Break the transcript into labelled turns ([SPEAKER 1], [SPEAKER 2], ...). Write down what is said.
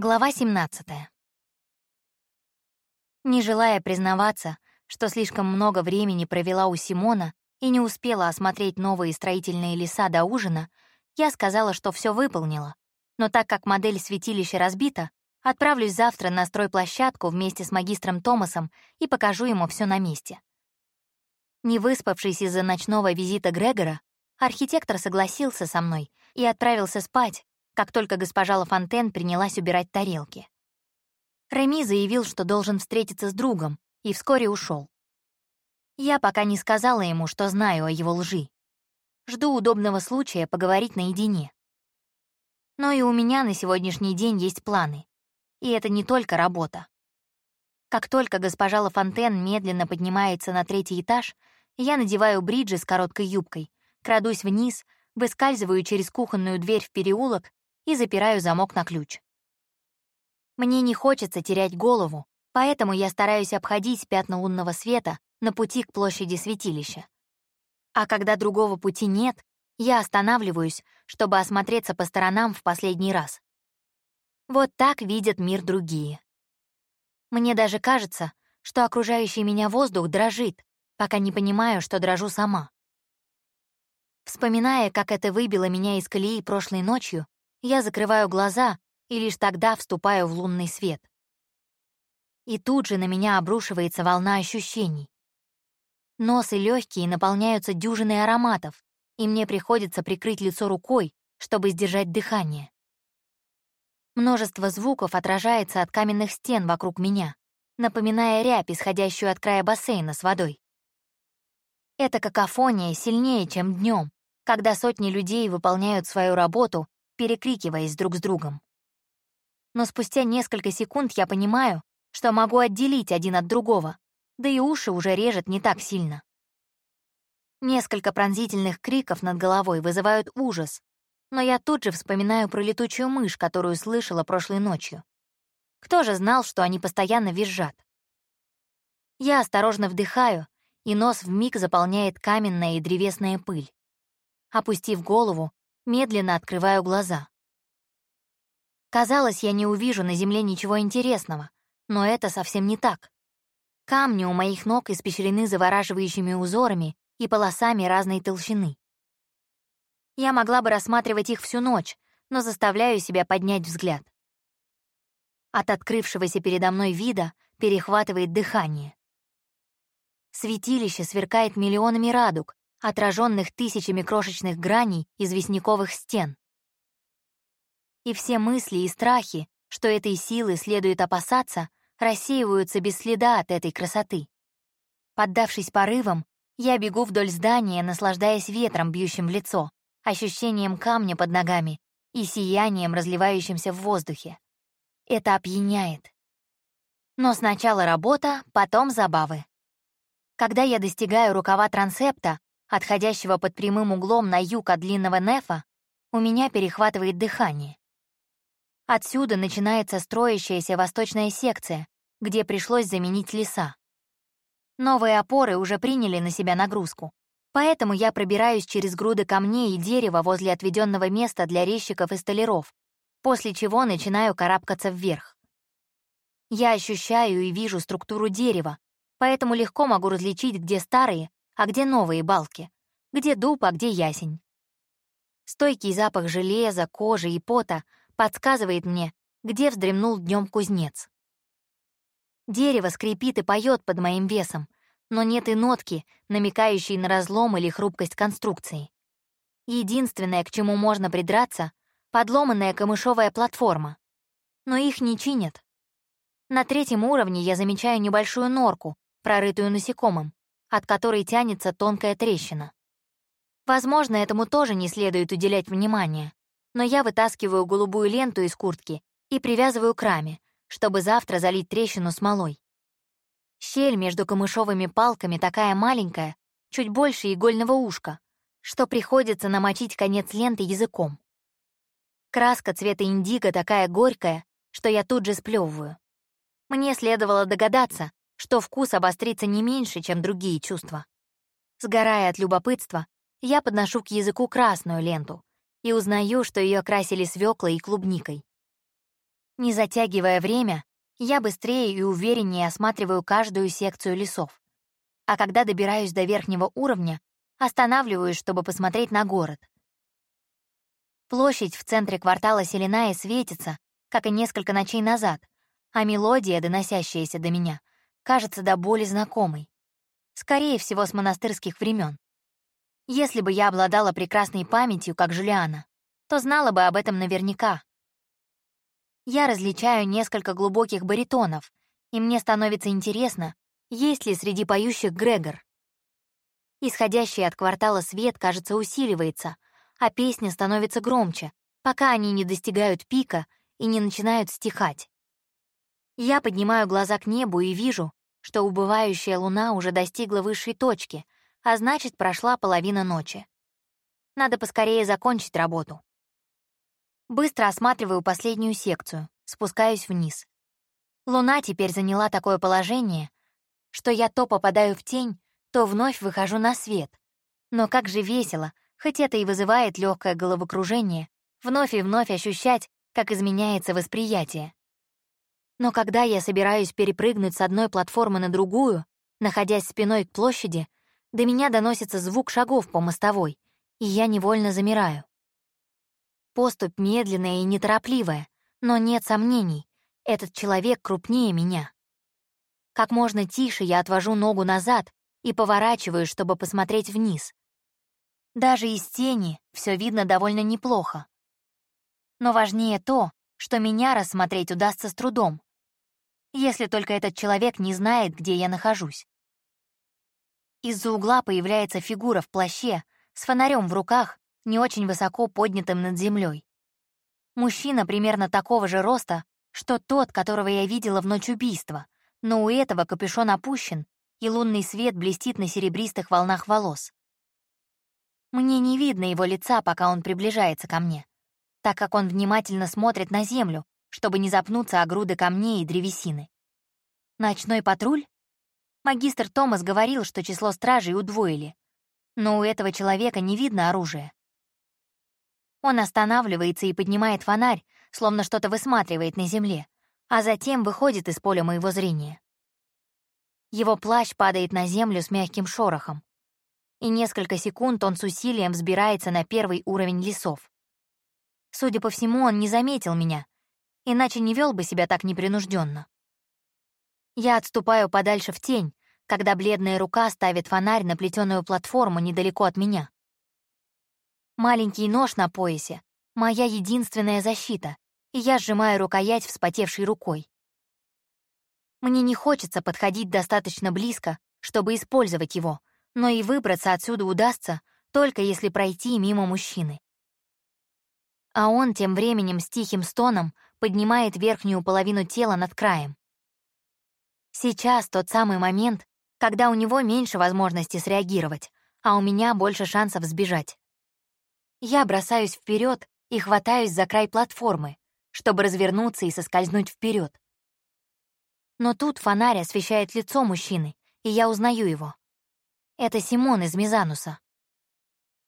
[SPEAKER 1] Глава 17. Не желая признаваться, что слишком много времени провела у Симона и не успела осмотреть новые строительные леса до ужина, я сказала, что все выполнила. Но так как модель святилища разбита, отправлюсь завтра на стройплощадку вместе с магистром Томасом и покажу ему все на месте. Не выспавшись из-за ночного визита Грегора, архитектор согласился со мной и отправился спать, как только госпожа Лафонтен принялась убирать тарелки. Реми заявил, что должен встретиться с другом, и вскоре ушел. Я пока не сказала ему, что знаю о его лжи. Жду удобного случая поговорить наедине. Но и у меня на сегодняшний день есть планы. И это не только работа. Как только госпожа Лафонтен медленно поднимается на третий этаж, я надеваю бриджи с короткой юбкой, крадусь вниз, выскальзываю через кухонную дверь в переулок и запираю замок на ключ. Мне не хочется терять голову, поэтому я стараюсь обходить пятна лунного света на пути к площади святилища. А когда другого пути нет, я останавливаюсь, чтобы осмотреться по сторонам в последний раз. Вот так видят мир другие. Мне даже кажется, что окружающий меня воздух дрожит, пока не понимаю, что дрожу сама. Вспоминая, как это выбило меня из колеи прошлой ночью, я закрываю глаза и лишь тогда вступаю в лунный свет. И тут же на меня обрушивается волна ощущений. Нос и легкие наполняются дюжиной ароматов, и мне приходится прикрыть лицо рукой, чтобы сдержать дыхание. Множество звуков отражается от каменных стен вокруг меня, напоминая рябь, исходящую от края бассейна с водой. Эта какофония сильнее, чем днем, когда сотни людей выполняют свою работу перекрикиваясь друг с другом. Но спустя несколько секунд я понимаю, что могу отделить один от другого, да и уши уже режет не так сильно. Несколько пронзительных криков над головой вызывают ужас, но я тут же вспоминаю про летучую мышь, которую слышала прошлой ночью. Кто же знал, что они постоянно визжат? Я осторожно вдыхаю, и нос вмиг заполняет каменная и древесная пыль. Опустив голову, медленно открываю глаза. Казалось, я не увижу на земле ничего интересного, но это совсем не так. Камни у моих ног испещрены завораживающими узорами и полосами разной толщины. Я могла бы рассматривать их всю ночь, но заставляю себя поднять взгляд. От открывшегося передо мной вида перехватывает дыхание. Святилище сверкает миллионами радуг, отраженных тысячами крошечных граней известняковых стен. И все мысли и страхи, что этой силы следует опасаться, рассеиваются без следа от этой красоты. Поддавшись порывам, я бегу вдоль здания, наслаждаясь ветром, бьющим в лицо, ощущением камня под ногами и сиянием, разливающимся в воздухе. Это опьяняет. Но сначала работа, потом забавы. Когда я достигаю рукава трансепта, отходящего под прямым углом на юг от длинного нефа, у меня перехватывает дыхание. Отсюда начинается строящаяся восточная секция, где пришлось заменить леса. Новые опоры уже приняли на себя нагрузку, поэтому я пробираюсь через груды камней и дерева возле отведенного места для резчиков и столяров, после чего начинаю карабкаться вверх. Я ощущаю и вижу структуру дерева, поэтому легко могу различить, где старые, а где новые балки, где дуб, а где ясень. Стойкий запах железа, кожи и пота подсказывает мне, где вздремнул днем кузнец. Дерево скрипит и поет под моим весом, но нет и нотки, намекающей на разлом или хрупкость конструкции. Единственное, к чему можно придраться — подломанная камышовая платформа. Но их не чинят. На третьем уровне я замечаю небольшую норку, прорытую насекомым от которой тянется тонкая трещина. Возможно, этому тоже не следует уделять внимания, но я вытаскиваю голубую ленту из куртки и привязываю к раме, чтобы завтра залить трещину смолой. Щель между камышовыми палками такая маленькая, чуть больше игольного ушка, что приходится намочить конец ленты языком. Краска цвета индиго такая горькая, что я тут же сплёвываю. Мне следовало догадаться, что вкус обострится не меньше, чем другие чувства. Сгорая от любопытства, я подношу к языку красную ленту и узнаю, что ее красили свеклой и клубникой. Не затягивая время, я быстрее и увереннее осматриваю каждую секцию лесов. А когда добираюсь до верхнего уровня, останавливаюсь, чтобы посмотреть на город. Площадь в центре квартала Селиная светится, как и несколько ночей назад, а мелодия, доносящаяся до меня, кажется до боли знакомой. Скорее всего, с монастырских времен. Если бы я обладала прекрасной памятью, как Жулиана, то знала бы об этом наверняка. Я различаю несколько глубоких баритонов, и мне становится интересно, есть ли среди поющих Грегор. Исходящий от квартала свет, кажется, усиливается, а песня становится громче, пока они не достигают пика и не начинают стихать. Я поднимаю глаза к небу и вижу, что убывающая луна уже достигла высшей точки, а значит, прошла половина ночи. Надо поскорее закончить работу. Быстро осматриваю последнюю секцию, спускаюсь вниз. Луна теперь заняла такое положение, что я то попадаю в тень, то вновь выхожу на свет. Но как же весело, хоть это и вызывает легкое головокружение, вновь и вновь ощущать, как изменяется восприятие. Но когда я собираюсь перепрыгнуть с одной платформы на другую, находясь спиной к площади, до меня доносится звук шагов по мостовой, и я невольно замираю. Поступь медленная и неторопливая, но нет сомнений, этот человек крупнее меня. Как можно тише я отвожу ногу назад и поворачиваю, чтобы посмотреть вниз. Даже из тени все видно довольно неплохо. Но важнее то, что меня рассмотреть удастся с трудом, если только этот человек не знает, где я нахожусь. Из-за угла появляется фигура в плаще с фонарем в руках не очень высоко поднятым над землей. Мужчина примерно такого же роста, что тот, которого я видела в ночь убийства, но у этого капюшон опущен, и лунный свет блестит на серебристых волнах волос. Мне не видно его лица, пока он приближается ко мне, так как он внимательно смотрит на землю, чтобы не запнуться о груды камней и древесины. Ночной патруль? Магистр Томас говорил, что число стражей удвоили, но у этого человека не видно оружия. Он останавливается и поднимает фонарь, словно что-то высматривает на земле, а затем выходит из поля моего зрения. Его плащ падает на землю с мягким шорохом, и несколько секунд он с усилием взбирается на первый уровень лесов. Судя по всему, он не заметил меня, иначе не вел бы себя так непринужденно. Я отступаю подальше в тень, когда бледная рука ставит фонарь на плетеную платформу недалеко от меня. Маленький нож на поясе — моя единственная защита, и я сжимаю рукоять вспотевшей рукой. Мне не хочется подходить достаточно близко, чтобы использовать его, но и выбраться отсюда удастся, только если пройти мимо мужчины. А он тем временем с тихим стоном поднимает верхнюю половину тела над краем. Сейчас тот самый момент, когда у него меньше возможности среагировать, а у меня больше шансов сбежать. Я бросаюсь вперед и хватаюсь за край платформы, чтобы развернуться и соскользнуть вперед. Но тут фонарь освещает лицо мужчины, и я узнаю его. Это Симон из Мизануса.